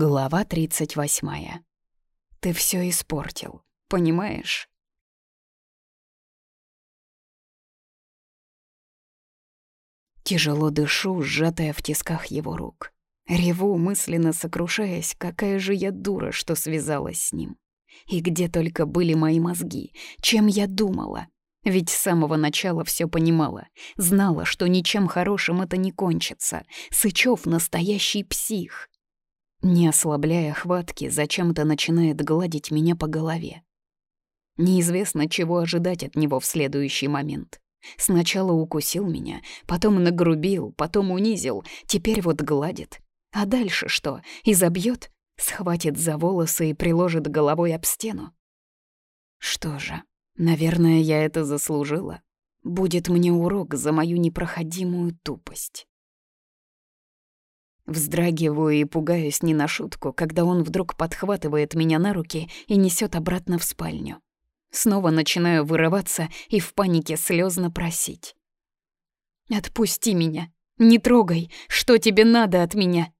Глава 38. Ты все испортил, понимаешь? Тяжело дышу, сжатая в тисках его рук. Реву, мысленно сокрушаясь, какая же я дура, что связалась с ним. И где только были мои мозги, чем я думала. Ведь с самого начала все понимала, знала, что ничем хорошим это не кончится. Сычев настоящий псих. Не ослабляя хватки, зачем-то начинает гладить меня по голове. Неизвестно, чего ожидать от него в следующий момент. Сначала укусил меня, потом нагрубил, потом унизил, теперь вот гладит. А дальше что, изобьет, схватит за волосы и приложит головой об стену? Что же, наверное, я это заслужила. Будет мне урок за мою непроходимую тупость. Вздрагиваю и пугаюсь не на шутку, когда он вдруг подхватывает меня на руки и несет обратно в спальню. Снова начинаю вырываться и в панике слезно просить. «Отпусти меня! Не трогай! Что тебе надо от меня?»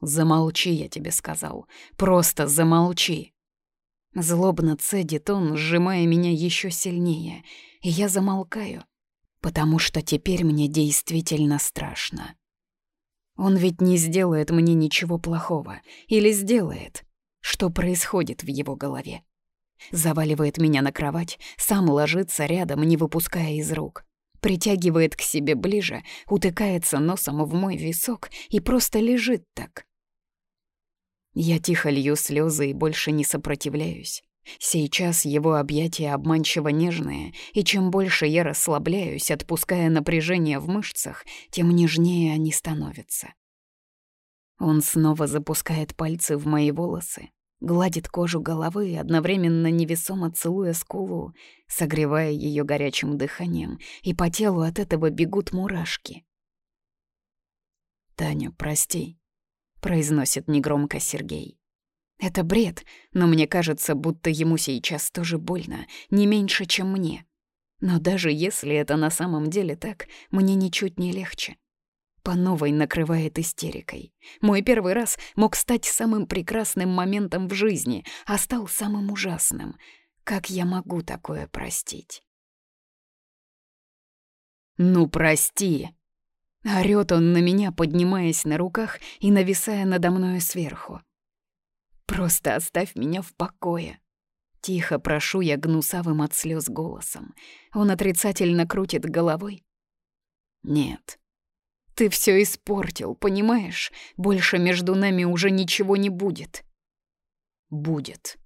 «Замолчи, я тебе сказал. Просто замолчи!» Злобно цедит он, сжимая меня еще сильнее, и я замолкаю, потому что теперь мне действительно страшно. Он ведь не сделает мне ничего плохого. Или сделает. Что происходит в его голове? Заваливает меня на кровать, сам ложится рядом, не выпуская из рук. Притягивает к себе ближе, утыкается носом в мой висок и просто лежит так. Я тихо лью слезы и больше не сопротивляюсь. Сейчас его объятия обманчиво нежные, и чем больше я расслабляюсь, отпуская напряжение в мышцах, тем нежнее они становятся. Он снова запускает пальцы в мои волосы, гладит кожу головы, одновременно невесомо целуя скулу, согревая ее горячим дыханием, и по телу от этого бегут мурашки. «Таня, прости», — произносит негромко Сергей. Это бред, но мне кажется, будто ему сейчас тоже больно, не меньше, чем мне. Но даже если это на самом деле так, мне ничуть не легче. По новой накрывает истерикой. Мой первый раз мог стать самым прекрасным моментом в жизни, а стал самым ужасным. Как я могу такое простить? «Ну, прости!» Орёт он на меня, поднимаясь на руках и нависая надо мною сверху. Просто оставь меня в покое. Тихо прошу я гнусавым от слез голосом. Он отрицательно крутит головой. Нет. Ты все испортил, понимаешь? Больше между нами уже ничего не будет. Будет.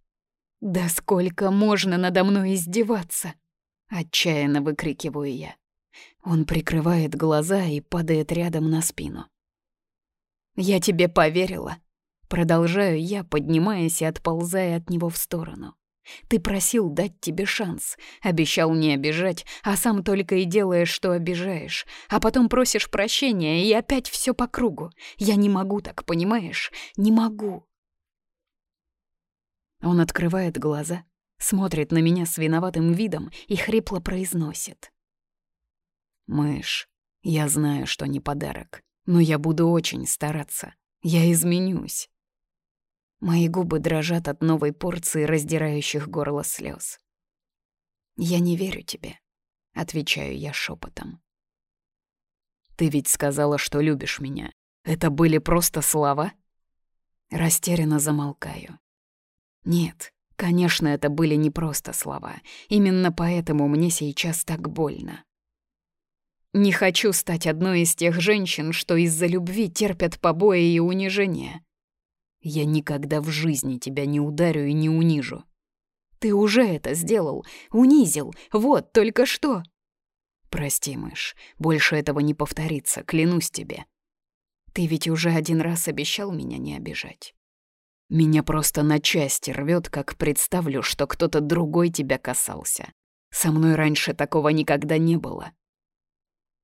Да сколько можно надо мной издеваться? Отчаянно выкрикиваю я. Он прикрывает глаза и падает рядом на спину. Я тебе поверила. Продолжаю я, поднимаясь и отползая от него в сторону. Ты просил дать тебе шанс, обещал не обижать, а сам только и делаешь, что обижаешь, а потом просишь прощения, и опять все по кругу. Я не могу так, понимаешь? Не могу. Он открывает глаза, смотрит на меня с виноватым видом и хрипло произносит. «Мышь, я знаю, что не подарок, но я буду очень стараться. Я изменюсь. Мои губы дрожат от новой порции раздирающих горло слез. «Я не верю тебе», — отвечаю я шепотом. «Ты ведь сказала, что любишь меня. Это были просто слова?» Растерянно замолкаю. «Нет, конечно, это были не просто слова. Именно поэтому мне сейчас так больно. Не хочу стать одной из тех женщин, что из-за любви терпят побои и унижения. Я никогда в жизни тебя не ударю и не унижу. Ты уже это сделал, унизил, вот только что. Прости, мышь, больше этого не повторится, клянусь тебе. Ты ведь уже один раз обещал меня не обижать. Меня просто на части рвет, как представлю, что кто-то другой тебя касался. Со мной раньше такого никогда не было.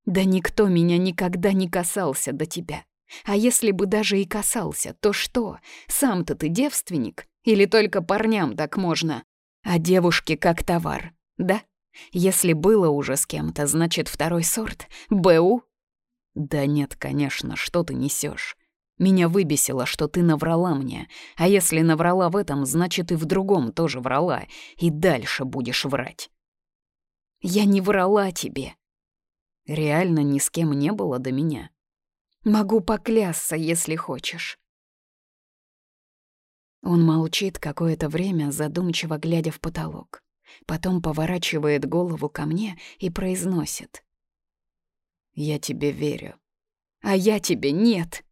Да никто меня никогда не касался до тебя. А если бы даже и касался, то что? Сам-то ты девственник? Или только парням так можно? А девушки как товар, да? Если было уже с кем-то, значит второй сорт? БУ? Да нет, конечно, что ты несешь? Меня выбесило, что ты наврала мне. А если наврала в этом, значит и в другом тоже врала. И дальше будешь врать. Я не врала тебе. Реально ни с кем не было до меня. Могу поклясться, если хочешь. Он молчит какое-то время, задумчиво глядя в потолок. Потом поворачивает голову ко мне и произносит. «Я тебе верю». «А я тебе нет!»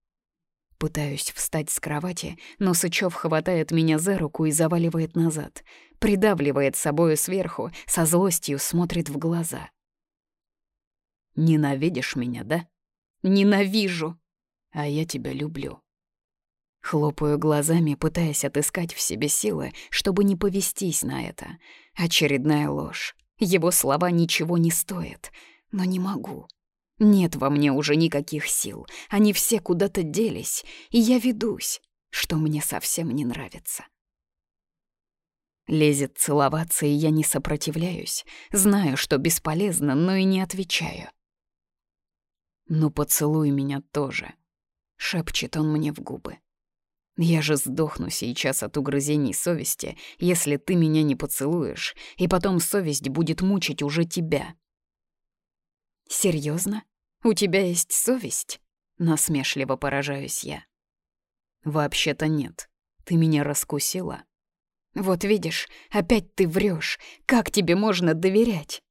Пытаюсь встать с кровати, но Сычев хватает меня за руку и заваливает назад. Придавливает собою сверху, со злостью смотрит в глаза. «Ненавидишь меня, да?» «Ненавижу!» «А я тебя люблю». Хлопаю глазами, пытаясь отыскать в себе силы, чтобы не повестись на это. Очередная ложь. Его слова ничего не стоят, но не могу. Нет во мне уже никаких сил, они все куда-то делись, и я ведусь, что мне совсем не нравится. Лезет целоваться, и я не сопротивляюсь, знаю, что бесполезно, но и не отвечаю. «Ну поцелуй меня тоже», — шепчет он мне в губы. «Я же сдохну сейчас от угрызений совести, если ты меня не поцелуешь, и потом совесть будет мучить уже тебя». Серьезно? У тебя есть совесть? Насмешливо поражаюсь я. Вообще-то нет. Ты меня раскусила. Вот видишь, опять ты врешь. Как тебе можно доверять?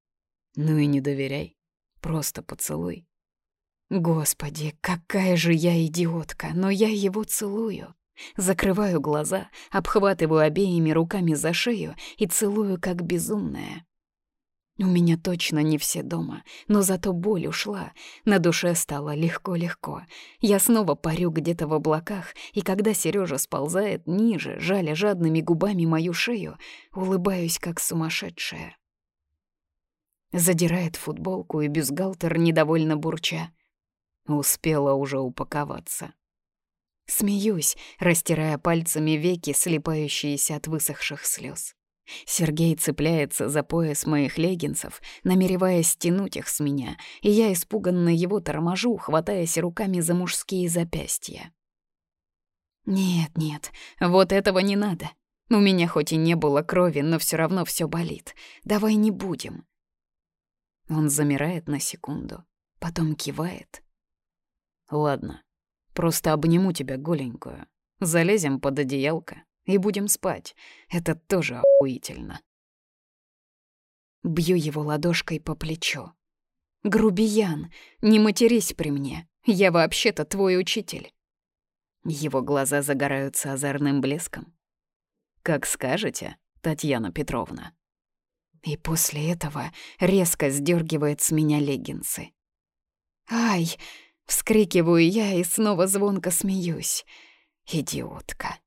Ну и не доверяй. Просто поцелуй. Господи, какая же я идиотка, но я его целую. Закрываю глаза, обхватываю обеими руками за шею и целую как безумная. У меня точно не все дома, но зато боль ушла. На душе стало легко-легко. Я снова парю где-то в облаках, и когда Сережа сползает ниже, жаля жадными губами мою шею, улыбаюсь как сумасшедшая. Задирает футболку и бюстгальтер недовольно бурча. Успела уже упаковаться. Смеюсь, растирая пальцами веки, слепающиеся от высохших слез. Сергей цепляется за пояс моих леггинсов, намереваясь стянуть их с меня, и я испуганно его торможу, хватаясь руками за мужские запястья. «Нет, нет, вот этого не надо. У меня хоть и не было крови, но все равно все болит. Давай не будем». Он замирает на секунду, потом кивает. «Ладно, просто обниму тебя голенькую. Залезем под одеялко, и будем спать. Это тоже охуительно. Бью его ладошкой по плечу. «Грубиян, не матерись при мне. Я вообще-то твой учитель». Его глаза загораются озорным блеском. «Как скажете, Татьяна Петровна». И после этого резко сдергивает с меня леггинсы. «Ай!» — вскрикиваю я и снова звонко смеюсь. «Идиотка!»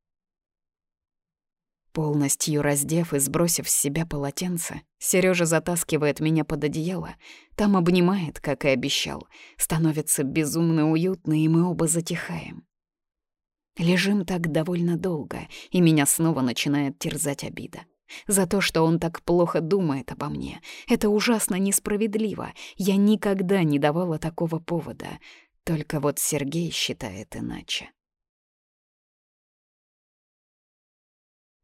Полностью раздев и сбросив с себя полотенце, Сережа затаскивает меня под одеяло, там обнимает, как и обещал, становится безумно уютно, и мы оба затихаем. Лежим так довольно долго, и меня снова начинает терзать обида. За то, что он так плохо думает обо мне. Это ужасно несправедливо. Я никогда не давала такого повода. Только вот Сергей считает иначе.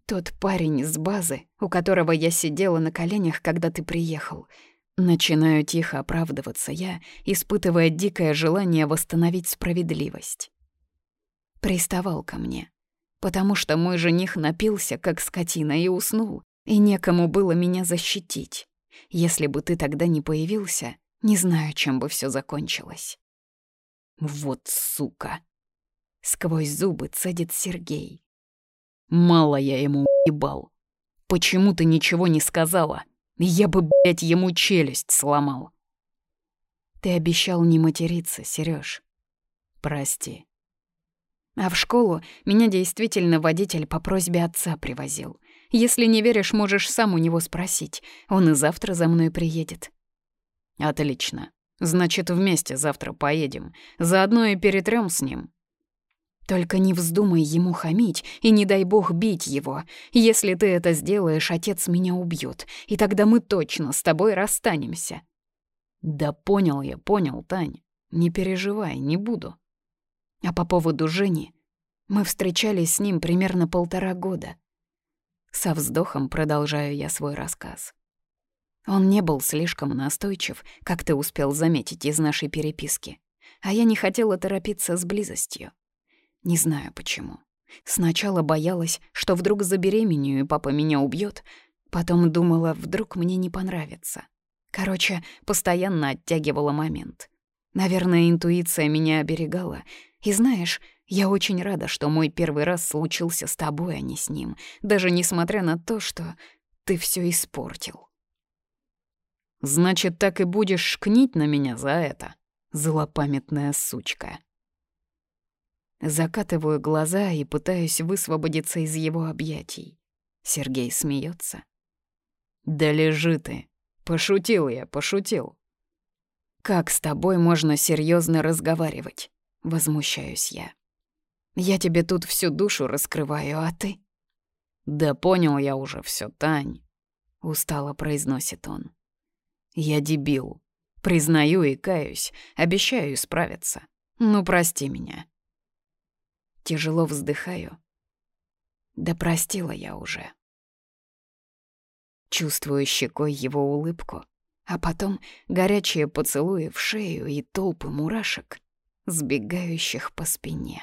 Тот парень с базы, у которого я сидела на коленях, когда ты приехал. Начинаю тихо оправдываться я, испытывая дикое желание восстановить справедливость. Приставал ко мне, потому что мой жених напился, как скотина, и уснул, и некому было меня защитить. Если бы ты тогда не появился, не знаю, чем бы все закончилось. Вот сука! Сквозь зубы цедит Сергей. Мало я ему ебал. Почему ты ничего не сказала? Я бы, блядь, ему челюсть сломал. Ты обещал не материться, Серёж. Прости. А в школу меня действительно водитель по просьбе отца привозил. Если не веришь, можешь сам у него спросить. Он и завтра за мной приедет. Отлично. Значит, вместе завтра поедем. Заодно и перетрём с ним. Только не вздумай ему хамить и не дай бог бить его. Если ты это сделаешь, отец меня убьет, и тогда мы точно с тобой расстанемся». «Да понял я, понял, Тань. Не переживай, не буду». А по поводу Жени, мы встречались с ним примерно полтора года. Со вздохом продолжаю я свой рассказ. Он не был слишком настойчив, как ты успел заметить из нашей переписки. А я не хотела торопиться с близостью. Не знаю почему. Сначала боялась, что вдруг забеременею и папа меня убьет, потом думала, вдруг мне не понравится. Короче, постоянно оттягивала момент. Наверное, интуиция меня оберегала. И знаешь, я очень рада, что мой первый раз случился с тобой, а не с ним, даже несмотря на то, что ты все испортил. Значит, так и будешь шкнить на меня за это, злопамятная сучка. Закатываю глаза и пытаюсь высвободиться из его объятий. Сергей смеется. «Да лежи ты. Пошутил я, пошутил». «Как с тобой можно серьезно разговаривать?» — возмущаюсь я. «Я тебе тут всю душу раскрываю, а ты...» «Да понял я уже все, Тань», — устало произносит он. «Я дебил. Признаю и каюсь, обещаю исправиться. Ну, прости меня». Тяжело вздыхаю. Да простила я уже. Чувствую щекой его улыбку, а потом горячие поцелуи в шею и толпы мурашек, сбегающих по спине.